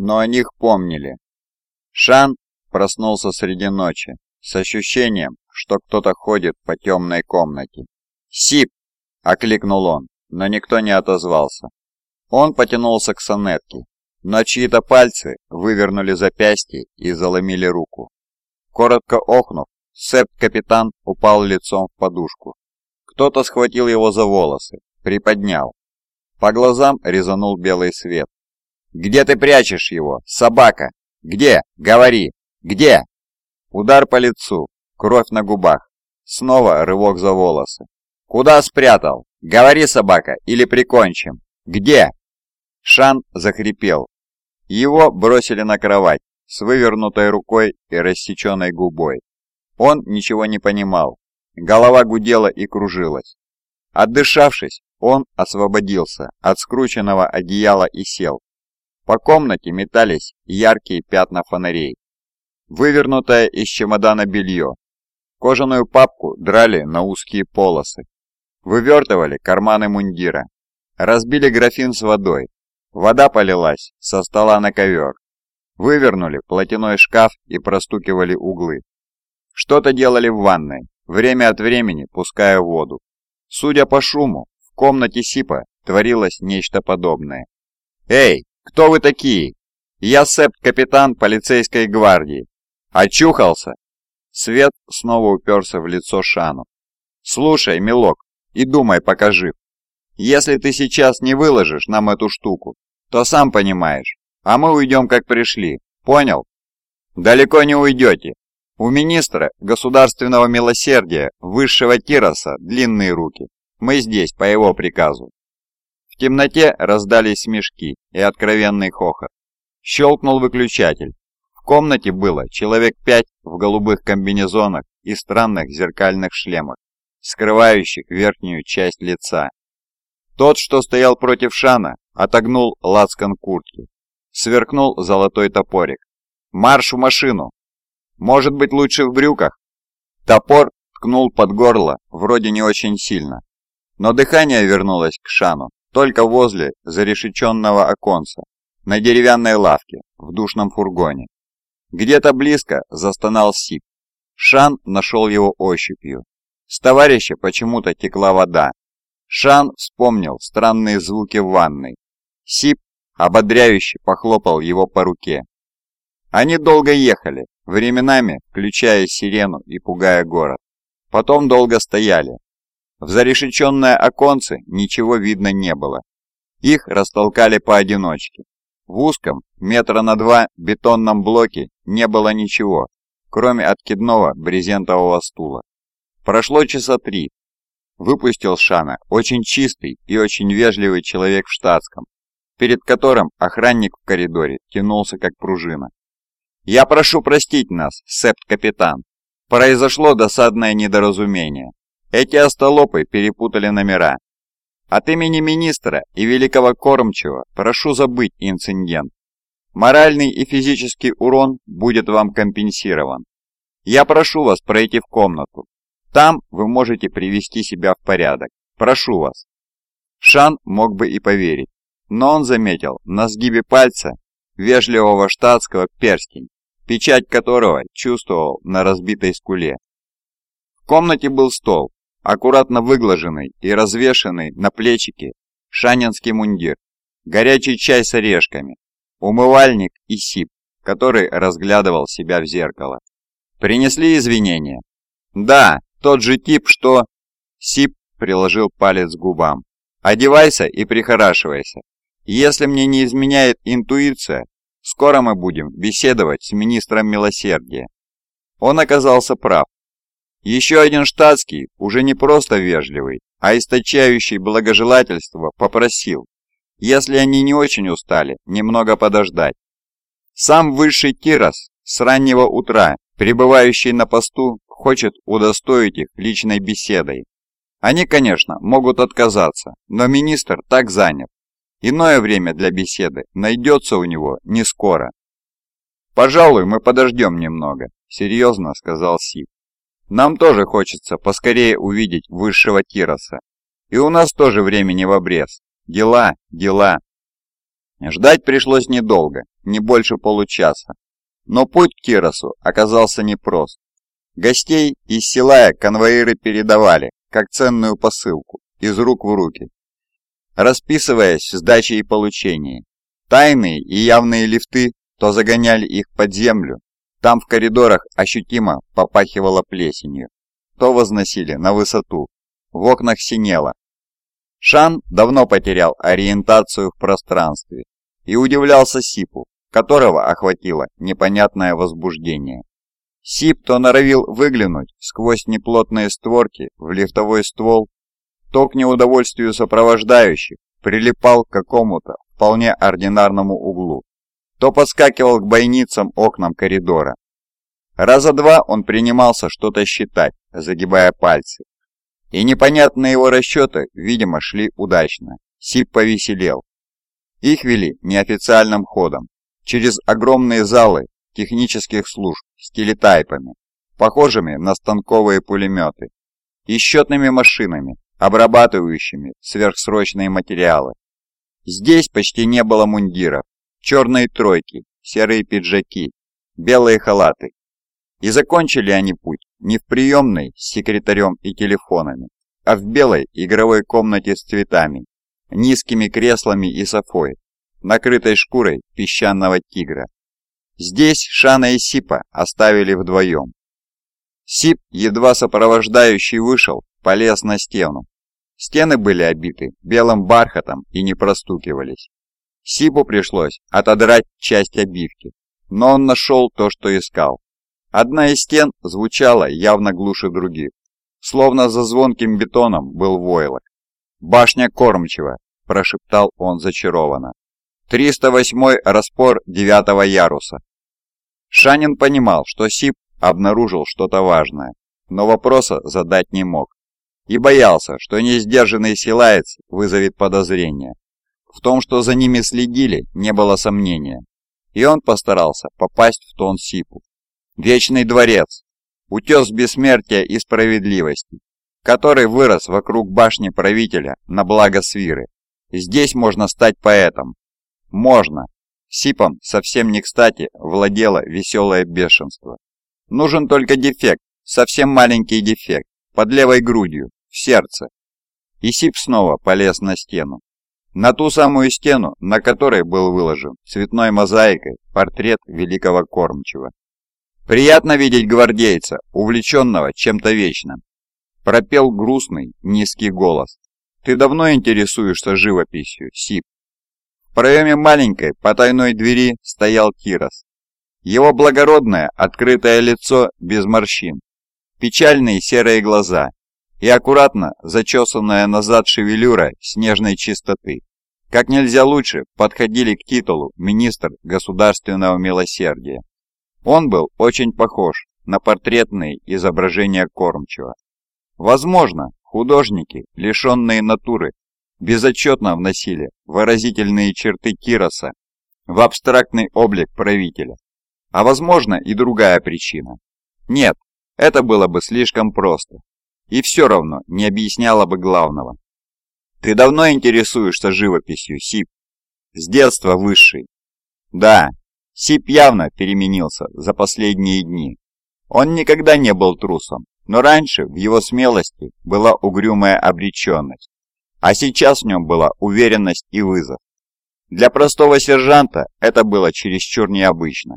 но о них помнили. Шан проснулся среди ночи с ощущением, что кто-то ходит по темной комнате. «Сип!» – окликнул он, но никто не отозвался. Он потянулся к сонетке, но чьи-то пальцы вывернули запястье и заломили руку. Коротко охнув, септ-капитан упал лицом в подушку. Кто-то схватил его за волосы, приподнял. По глазам резанул белый свет. «Где ты прячешь его, собака? Где? Говори! Где?» Удар по лицу, кровь на губах. Снова рывок за волосы. «Куда спрятал? Говори, собака, или прикончим! Где?» Шан захрипел. Его бросили на кровать с вывернутой рукой и рассеченной губой. Он ничего не понимал. Голова гудела и кружилась. Отдышавшись, он освободился от скрученного одеяла и сел. По комнате метались яркие пятна фонарей. Вывернутое из чемодана белье. Кожаную папку драли на узкие полосы. Вывертывали карманы мундира. Разбили графин с водой. Вода полилась со стола на ковер. Вывернули платяной шкаф и простукивали углы. Что-то делали в ванной, время от времени пуская воду. Судя по шуму, в комнате Сипа творилось нечто подобное. «Эй, кто вы такие? Я Септ-капитан полицейской гвардии. Очухался?» Свет снова уперся в лицо Шану. «Слушай, милок, и думай, пока жив. Если ты сейчас не выложишь нам эту штуку, то сам понимаешь, а мы уйдем как пришли, понял? Далеко не уйдете, у министра государственного милосердия высшего Тироса длинные руки. Мы здесь по его приказу. В темноте раздались смешки и откровенный хохот. Щелкнул выключатель. В комнате было человек пять в голубых комбинезонах и странных зеркальных шлемах, скрывающих верхнюю часть лица. Тот, что стоял против Шана, отогнул лацкан куртки. Сверкнул золотой топорик. «Марш в машину!» Может быть, лучше в брюках? Топор ткнул под горло, вроде не очень сильно. Но дыхание вернулось к Шану только возле зарешеченного оконца, на деревянной лавке, в душном фургоне. Где-то близко застонал Сип. Шан нашел его ощупью. С товарища почему-то текла вода. Шан вспомнил странные звуки в ванной. Сип ободряюще похлопал его по руке. Они долго ехали, временами включая сирену и пугая город. Потом долго стояли. В зарешеченное оконце ничего видно не было. Их растолкали поодиночке. В узком, метра на два, бетонном блоке не было ничего, кроме откидного брезентового стула. Прошло часа три. Выпустил Шана очень чистый и очень вежливый человек в штатском, перед которым охранник в коридоре тянулся как пружина. «Я прошу простить нас, септ-капитан. Произошло досадное недоразумение. Эти остолопы перепутали номера. От имени министра и великого кормчего прошу забыть инцидент. Моральный и физический урон будет вам компенсирован. Я прошу вас пройти в комнату. Там вы можете привести себя в порядок. Прошу вас». Шан мог бы и поверить, но он заметил на сгибе пальца вежливого штатского перстень, печать которого чувствовал на разбитой скуле. В комнате был стол, аккуратно выглаженный и развешанный на плечике шанинский мундир, горячий чай с орешками, умывальник и сип, который разглядывал себя в зеркало. Принесли извинения. Да, тот же тип, что... Сип приложил палец к губам. Одевайся и прихорашивайся. Если мне не изменяет интуиция, скоро мы будем беседовать с министром милосердия. Он оказался прав. Еще один штатский, уже не просто вежливый, а источающий благожелательство, попросил, если они не очень устали, немного подождать. Сам высший Тирос с раннего утра, пребывающий на посту, хочет удостоить их личной беседой. Они, конечно, могут отказаться, но министр так занят, Иное время для беседы найдется у него не скоро. «Пожалуй, мы подождем немного», — серьезно сказал Сип. «Нам тоже хочется поскорее увидеть высшего Тироса. И у нас тоже времени в обрез. Дела, дела». Ждать пришлось недолго, не больше получаса. Но путь к Киросу оказался непрост. Гостей из Силая конвоиры передавали, как ценную посылку, из рук в руки, расписываясь в сдаче и получении. Тайные и явные лифты то загоняли их под землю, там в коридорах ощутимо попахивало плесенью, то возносили на высоту, в окнах синело. Шан давно потерял ориентацию в пространстве и удивлялся Сипу, которого охватило непонятное возбуждение. Сип то норовил выглянуть сквозь неплотные створки в лифтовой ствол, то к неудовольствию сопровождающих прилипал к какому-то вполне ординарному углу, то подскакивал к бойницам окнам коридора. Раза два он принимался что-то считать, загибая пальцы. И непонятные его расчеты, видимо, шли удачно. Сип повеселел. Их вели неофициальным ходом, через огромные залы технических служб с телетайпами, похожими на станковые пулеметы, и счетными машинами, обрабатывающими сверхсрочные материалы. Здесь почти не было мундиров, черные тройки, серые пиджаки, белые халаты. И закончили они путь не в приемной с секретарем и телефонами, а в белой игровой комнате с цветами, низкими креслами и софой, накрытой шкурой песчаного тигра. Здесь Шана и Сипа оставили вдвоем. Сип, едва сопровождающий вышел, полез на стену. Стены были обиты белым бархатом и не простукивались. Сипу пришлось отодрать часть обивки, но он нашел то, что искал. Одна из стен звучала явно глуше других, словно за звонким бетоном был войлок. «Башня кормчего», – прошептал он зачарованно. «308-й распор девятого яруса». Шанин понимал, что Сип обнаружил что-то важное, но вопроса задать не мог. И боялся, что несдержанный силаец вызовет подозрения. В том, что за ними следили, не было сомнения. И он постарался попасть в тон Сипу. Вечный дворец, утес бессмертия и справедливости, который вырос вокруг башни правителя на благо Свиры. Здесь можно стать поэтом. Можно, Сипом совсем не кстати владело веселое бешенство. Нужен только дефект, совсем маленький дефект, под левой грудью, в сердце. И Сип снова полез на стену. На ту самую стену, на которой был выложен цветной мозаикой портрет великого кормчего. «Приятно видеть гвардейца, увлеченного чем-то вечным», пропел грустный, низкий голос. «Ты давно интересуешься живописью, Сип?» В проеме маленькой потайной двери стоял Кирос. Его благородное, открытое лицо без морщин, печальные серые глаза и аккуратно зачесанная назад шевелюра снежной чистоты. Как нельзя лучше подходили к титулу министр государственного милосердия. Он был очень похож на портретные изображения кормчего. Возможно, художники, лишенные натуры, безотчетно вносили выразительные черты Кироса в абстрактный облик правителя. А возможно и другая причина. Нет, это было бы слишком просто. И все равно не объясняло бы главного. Ты давно интересуешься живописью, Сип? С детства высший. Да, Сип явно переменился за последние дни. Он никогда не был трусом, но раньше в его смелости была угрюмая обреченность а сейчас в нем была уверенность и вызов. Для простого сержанта это было чересчур необычно.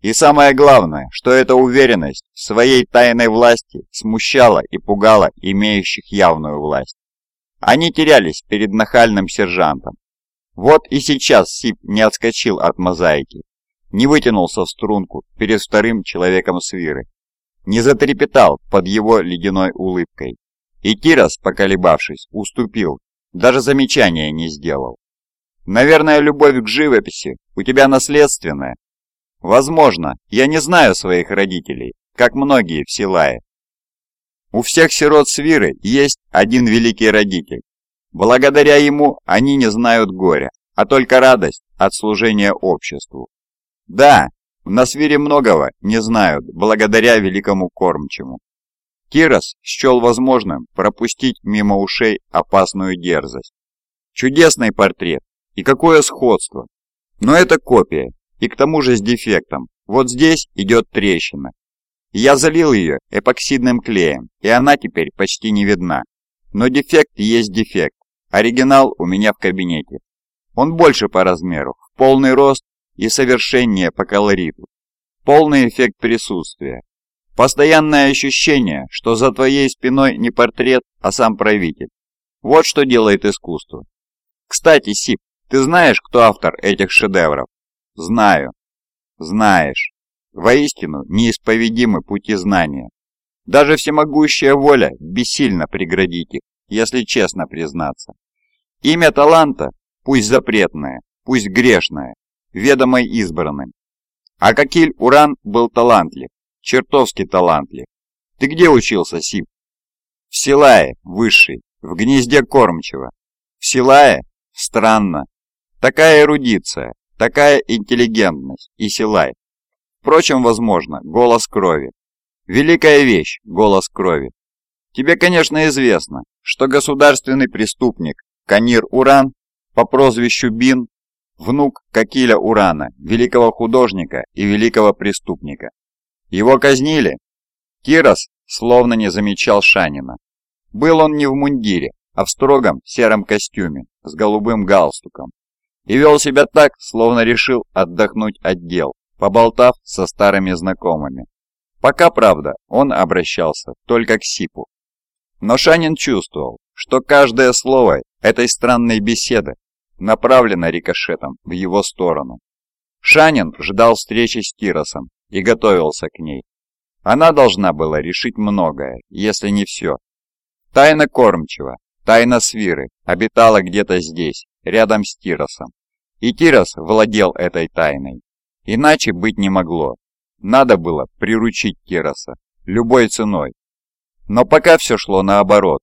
И самое главное, что эта уверенность в своей тайной власти смущала и пугала имеющих явную власть. Они терялись перед нахальным сержантом. Вот и сейчас Сип не отскочил от мозаики, не вытянулся в струнку перед вторым человеком свиры, не затрепетал под его ледяной улыбкой. И Кирос, поколебавшись, уступил, даже замечания не сделал. Наверное, любовь к живописи у тебя наследственная. Возможно, я не знаю своих родителей, как многие в Силае. У всех сирот Свиры есть один великий родитель. Благодаря ему они не знают горя, а только радость от служения обществу. Да, на Свире многого не знают благодаря великому кормчему. Кирос счел возможным пропустить мимо ушей опасную дерзость. Чудесный портрет, и какое сходство, Но это копия, и к тому же с дефектом. Вот здесь идет трещина. Я залил ее эпоксидным клеем, и она теперь почти не видна. Но дефект есть дефект. Оригинал у меня в кабинете. Он больше по размеру, в полный рост и совершеннее по колориту. Полный эффект присутствия. Постоянное ощущение, что за твоей спиной не портрет, а сам правитель. Вот что делает искусство. Кстати, Сип, ты знаешь, кто автор этих шедевров? Знаю. Знаешь. Воистину, неисповедимы пути знания. Даже всемогущая воля бессильно преградить их, если честно признаться. Имя таланта, пусть запретное, пусть грешное, ведомое избранным. А Кокиль Уран был талантлив, чертовски талантлив. Ты где учился, Сип? В Силае, высший, в гнезде кормчего. В Силае? Странно. Такая эрудиция, такая интеллигентность и Силай. Впрочем, возможно, голос крови. Великая вещь, голос крови. Тебе, конечно, известно, что государственный преступник Канир Уран по прозвищу Бин, внук Кокиля Урана, великого художника и великого преступника. Его казнили? Кирос словно не замечал Шанина. Был он не в мундире, а в строгом сером костюме с голубым галстуком. И вел себя так, словно решил отдохнуть от дел, поболтав со старыми знакомыми. Пока, правда, он обращался только к Сипу. Но Шанин чувствовал, что каждое слово этой странной беседы направлено рикошетом в его сторону. Шанин ждал встречи с Киросом и готовился к ней. Она должна была решить многое, если не все. Тайна кормчего, тайна свиры обитала где-то здесь, рядом с Тиросом. И Тирос владел этой тайной. Иначе быть не могло. Надо было приручить Тироса любой ценой. Но пока все шло наоборот.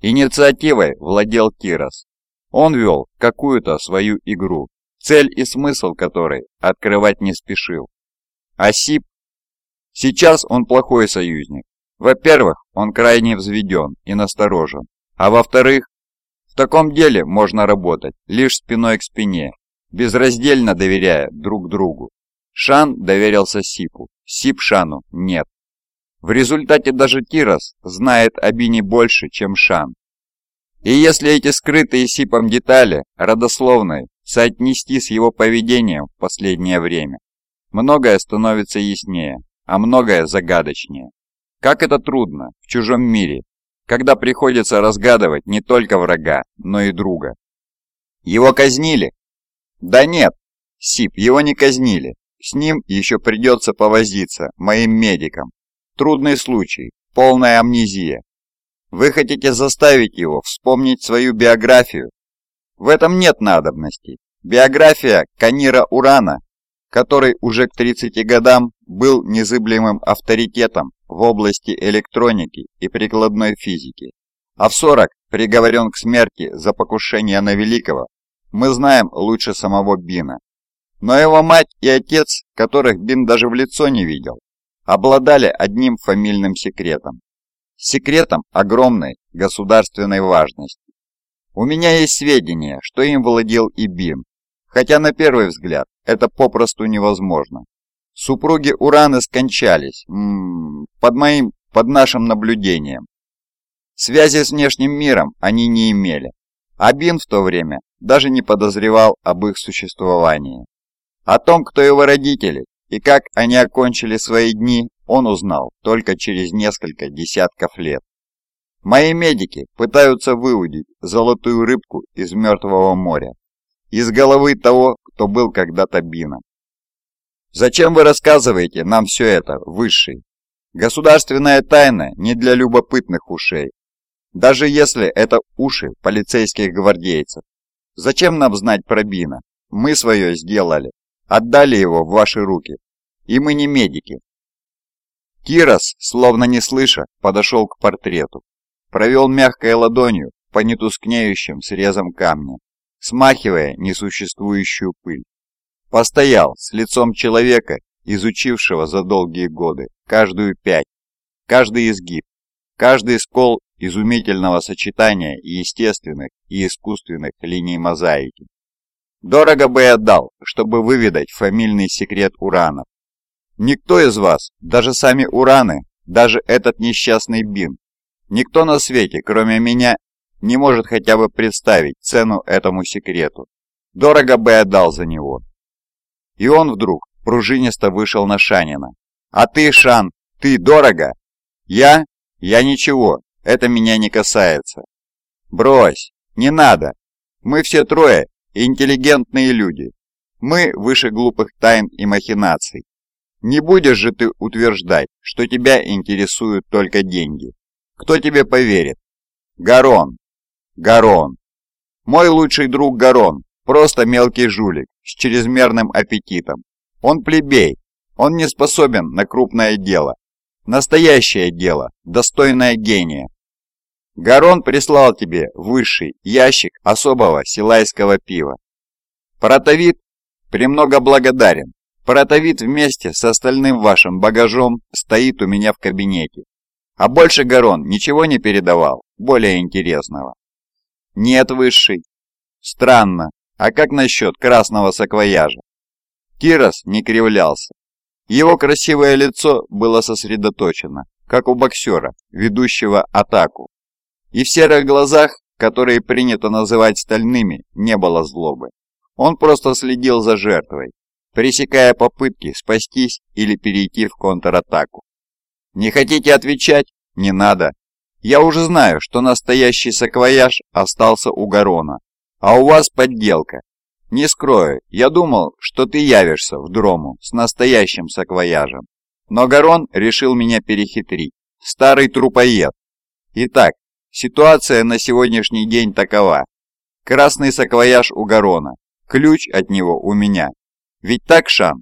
Инициативой владел Тирос. Он вел какую-то свою игру, цель и смысл которой открывать не спешил. А? Сейчас он плохой союзник. Во-первых, он крайне взведен и насторожен. А во-вторых, в таком деле можно работать лишь спиной к спине, безраздельно доверяя друг другу. Шан доверился Сипу, Сип Шану нет. В результате даже Тирос знает о Бине больше, чем Шан. И если эти скрытые Сипом детали, родословной, соотнести с его поведением в последнее время, многое становится яснее, а многое загадочнее. Как это трудно в чужом мире, когда приходится разгадывать не только врага, но и друга. Его казнили? Да нет, Сип, его не казнили. С ним еще придется повозиться, моим медикам. Трудный случай, полная амнезия. Вы хотите заставить его вспомнить свою биографию? В этом нет надобности. Биография Канира Урана, который уже к 30 годам был незыблемым авторитетом в области электроники и прикладной физики, а в 40 приговорен к смерти за покушение на Великого, мы знаем лучше самого Бина. Но его мать и отец, которых Бин даже в лицо не видел, обладали одним фамильным секретом. Секретом огромной государственной важности. У меня есть сведения, что им владел и Бин, хотя на первый взгляд это попросту невозможно. Супруги Ураны скончались, м -м, под моим, под нашим наблюдением. Связи с внешним миром они не имели, а Бин в то время даже не подозревал об их существовании. О том, кто его родители и как они окончили свои дни, он узнал только через несколько десятков лет. Мои медики пытаются выудить золотую рыбку из мертвого моря, из головы того, кто был когда-то Бином. Зачем вы рассказываете нам все это, Высший? Государственная тайна не для любопытных ушей. Даже если это уши полицейских гвардейцев. Зачем нам знать про Бина? Мы свое сделали. Отдали его в ваши руки. И мы не медики. Кирос, словно не слыша, подошел к портрету. Провел мягкой ладонью по нетускнеющим срезам камня, смахивая несуществующую пыль. Постоял с лицом человека, изучившего за долгие годы каждую пять, каждый изгиб, каждый скол изумительного сочетания естественных и искусственных линий мозаики. Дорого бы я отдал, чтобы выведать фамильный секрет уранов. Никто из вас, даже сами ураны, даже этот несчастный Бин, никто на свете, кроме меня, не может хотя бы представить цену этому секрету. Дорого бы я отдал за него. И он вдруг пружинисто вышел на Шанина. «А ты, Шан, ты дорого?» «Я? Я ничего, это меня не касается». «Брось, не надо. Мы все трое интеллигентные люди. Мы выше глупых тайн и махинаций. Не будешь же ты утверждать, что тебя интересуют только деньги. Кто тебе поверит? Гарон. Гарон. Мой лучший друг Гарон. Просто мелкий жулик с чрезмерным аппетитом. Он плебей. Он не способен на крупное дело. Настоящее дело, достойное гения. Гарон прислал тебе высший ящик особого силайского пива. Протовид премного благодарен. Протовид вместе с остальным вашим багажом стоит у меня в кабинете. А больше Гарон ничего не передавал, более интересного. Нет, высший. Странно. А как насчет красного саквояжа? Кирос не кривлялся. Его красивое лицо было сосредоточено, как у боксера, ведущего атаку. И в серых глазах, которые принято называть стальными, не было злобы. Он просто следил за жертвой, пресекая попытки спастись или перейти в контратаку. «Не хотите отвечать? Не надо. Я уже знаю, что настоящий саквояж остался у Гарона, а у вас подделка. Не скрою, я думал, что ты явишься в Дрому с настоящим саквояжем. Но Гарон решил меня перехитрить. Старый трупоед. Итак, ситуация на сегодняшний день такова. Красный саквояж у Гарона. Ключ от него у меня. Ведь так, Шан?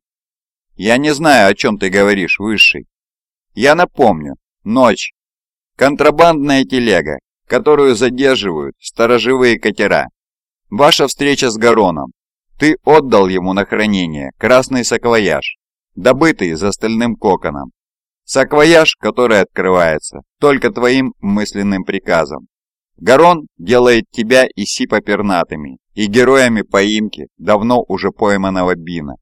Я не знаю, о чем ты говоришь, Высший. Я напомню. Ночь. Контрабандная телега, которую задерживают сторожевые катера. Ваша встреча с Гароном. Ты отдал ему на хранение красный саквояж, добытый за стальным коконом. Саквояж, который открывается только твоим мысленным приказом. Гарон делает тебя и Сипа пернатыми, и героями поимки давно уже пойманного Бина,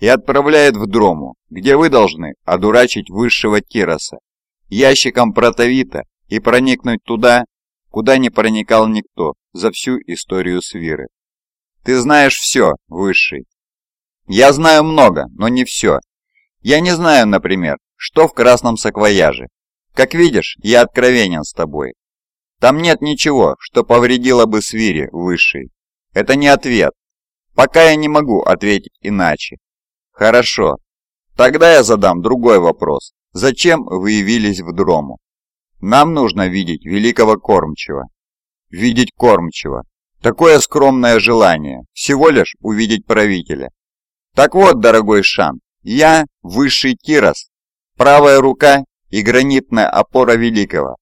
и отправляет в Дрому, где вы должны одурачить высшего Кироса, ящиком протовита и проникнуть туда, куда не проникал никто за всю историю Свиры. Ты знаешь все, Высший. Я знаю много, но не все. Я не знаю, например, что в красном саквояже. Как видишь, я откровенен с тобой. Там нет ничего, что повредило бы свире высшей. Это не ответ. Пока я не могу ответить иначе. Хорошо. Тогда я задам другой вопрос. Зачем вы явились в Дрому? Нам нужно видеть великого кормчего. Видеть кормчего. Такое скромное желание. Всего лишь увидеть правителя. Так вот, дорогой Шан, я высший Кирос, правая рука и гранитная опора великого.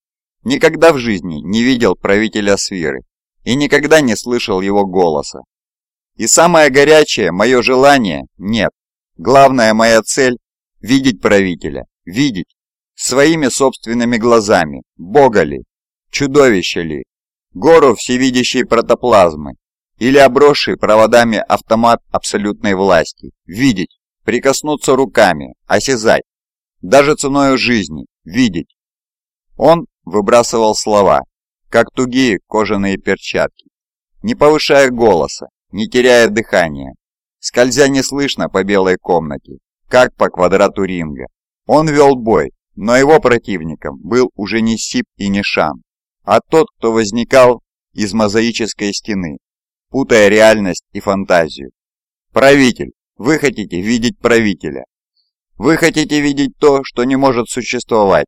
Никогда в жизни не видел правителя Свиры и никогда не слышал его голоса. И самое горячее мое желание – нет. Главная моя цель – видеть правителя, видеть своими собственными глазами, бога ли, чудовище ли, гору всевидящей протоплазмы или обросший проводами автомат абсолютной власти, видеть, прикоснуться руками, осязать, даже ценой жизни, видеть. Он выбрасывал слова, как тугие кожаные перчатки, не повышая голоса, не теряя дыхания, скользя неслышно по белой комнате, как по квадрату ринга. Он вел бой, но его противником был уже не Сип и не Шан, а тот, кто возникал из мозаической стены, путая реальность и фантазию. Правитель, вы хотите видеть правителя. Вы хотите видеть то, что не может существовать,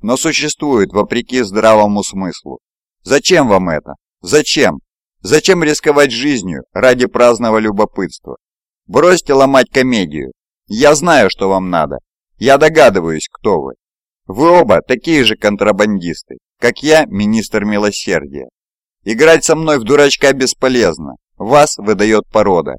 но существует вопреки здравому смыслу. Зачем вам это? Зачем? Зачем рисковать жизнью ради праздного любопытства? Бросьте ломать комедию. Я знаю, что вам надо. Я догадываюсь, кто вы. Вы оба такие же контрабандисты, как я, министр милосердия. Играть со мной в дурачка бесполезно. Вас выдает порода.